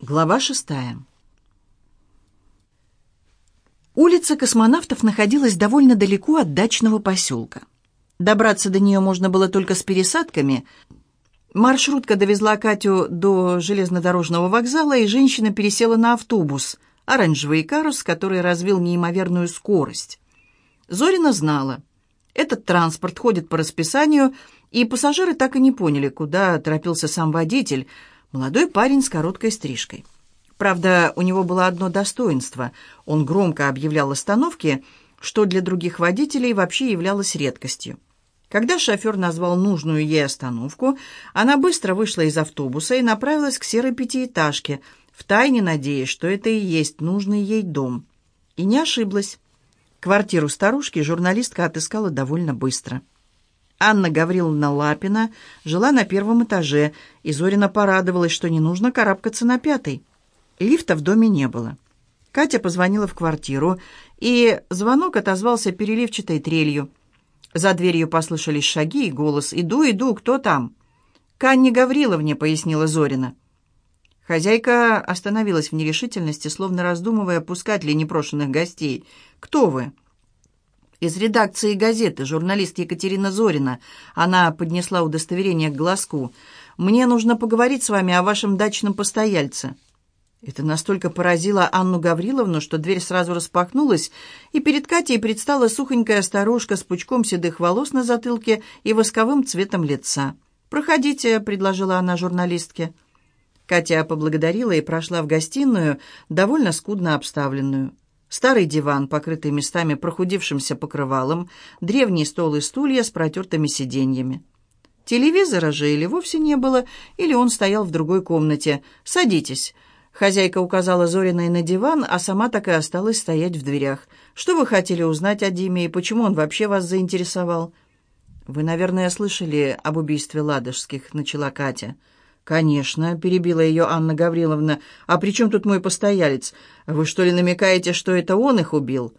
Глава шестая. Улица космонавтов находилась довольно далеко от дачного поселка. Добраться до нее можно было только с пересадками. Маршрутка довезла Катю до железнодорожного вокзала, и женщина пересела на автобус, оранжевый карус, который развил неимоверную скорость. Зорина знала. Этот транспорт ходит по расписанию, и пассажиры так и не поняли, куда торопился сам водитель – Молодой парень с короткой стрижкой. Правда, у него было одно достоинство. Он громко объявлял остановки, что для других водителей вообще являлось редкостью. Когда шофер назвал нужную ей остановку, она быстро вышла из автобуса и направилась к серой пятиэтажке, втайне надеясь, что это и есть нужный ей дом. И не ошиблась. Квартиру старушки журналистка отыскала довольно быстро. Анна Гавриловна Лапина жила на первом этаже, и Зорина порадовалась, что не нужно карабкаться на пятый. Лифта в доме не было. Катя позвонила в квартиру, и звонок отозвался переливчатой трелью. За дверью послышались шаги и голос «Иду, иду, кто там?» «К Анне Гавриловне», — пояснила Зорина. Хозяйка остановилась в нерешительности, словно раздумывая, пускать ли непрошенных гостей. «Кто вы?» Из редакции газеты, журналист Екатерина Зорина. Она поднесла удостоверение к глазку. «Мне нужно поговорить с вами о вашем дачном постояльце». Это настолько поразило Анну Гавриловну, что дверь сразу распахнулась, и перед Катей предстала сухонькая старушка с пучком седых волос на затылке и восковым цветом лица. «Проходите», — предложила она журналистке. Катя поблагодарила и прошла в гостиную, довольно скудно обставленную. Старый диван, покрытый местами прохудившимся покрывалом, древний стол и стулья с протертыми сиденьями. Телевизора же или вовсе не было, или он стоял в другой комнате. «Садитесь». Хозяйка указала Зориной на диван, а сама так и осталась стоять в дверях. «Что вы хотели узнать о Диме и почему он вообще вас заинтересовал?» «Вы, наверное, слышали об убийстве Ладожских», — начала Катя. «Конечно», — перебила ее Анна Гавриловна. «А при чем тут мой постоялец? Вы что ли намекаете, что это он их убил?»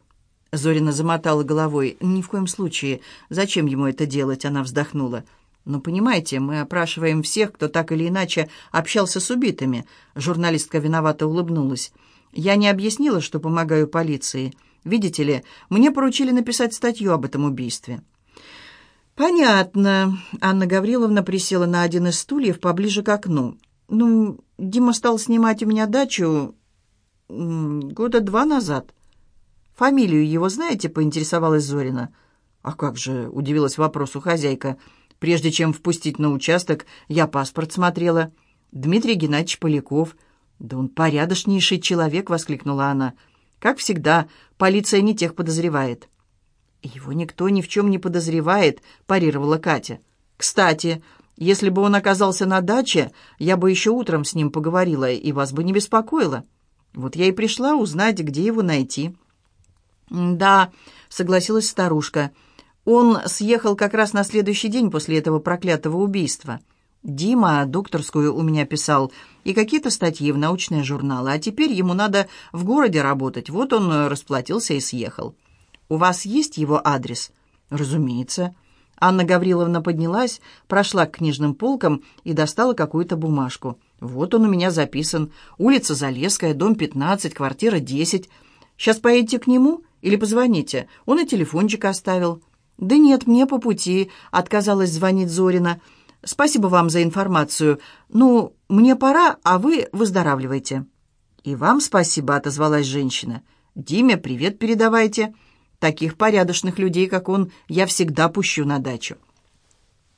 Зорина замотала головой. «Ни в коем случае. Зачем ему это делать?» Она вздохнула. «Но понимаете, мы опрашиваем всех, кто так или иначе общался с убитыми». Журналистка виновато улыбнулась. «Я не объяснила, что помогаю полиции. Видите ли, мне поручили написать статью об этом убийстве». «Понятно». Анна Гавриловна присела на один из стульев поближе к окну. «Ну, Дима стал снимать у меня дачу года два назад». «Фамилию его знаете?» — поинтересовалась Зорина. «А как же?» — удивилась вопросу хозяйка. «Прежде чем впустить на участок, я паспорт смотрела. Дмитрий Геннадьевич Поляков». «Да он порядочнейший человек!» — воскликнула она. «Как всегда, полиция не тех подозревает». «Его никто ни в чем не подозревает», — парировала Катя. «Кстати, если бы он оказался на даче, я бы еще утром с ним поговорила и вас бы не беспокоила. Вот я и пришла узнать, где его найти». «Да», — согласилась старушка. «Он съехал как раз на следующий день после этого проклятого убийства. Дима докторскую у меня писал и какие-то статьи в научные журналы, а теперь ему надо в городе работать. Вот он расплатился и съехал». «У вас есть его адрес?» «Разумеется». Анна Гавриловна поднялась, прошла к книжным полкам и достала какую-то бумажку. «Вот он у меня записан. Улица Залесская, дом 15, квартира 10. Сейчас поедете к нему или позвоните? Он и телефончик оставил». «Да нет, мне по пути», — отказалась звонить Зорина. «Спасибо вам за информацию. Ну, мне пора, а вы выздоравливайте». «И вам спасибо», — отозвалась женщина. «Диме привет передавайте». Таких порядочных людей, как он, я всегда пущу на дачу.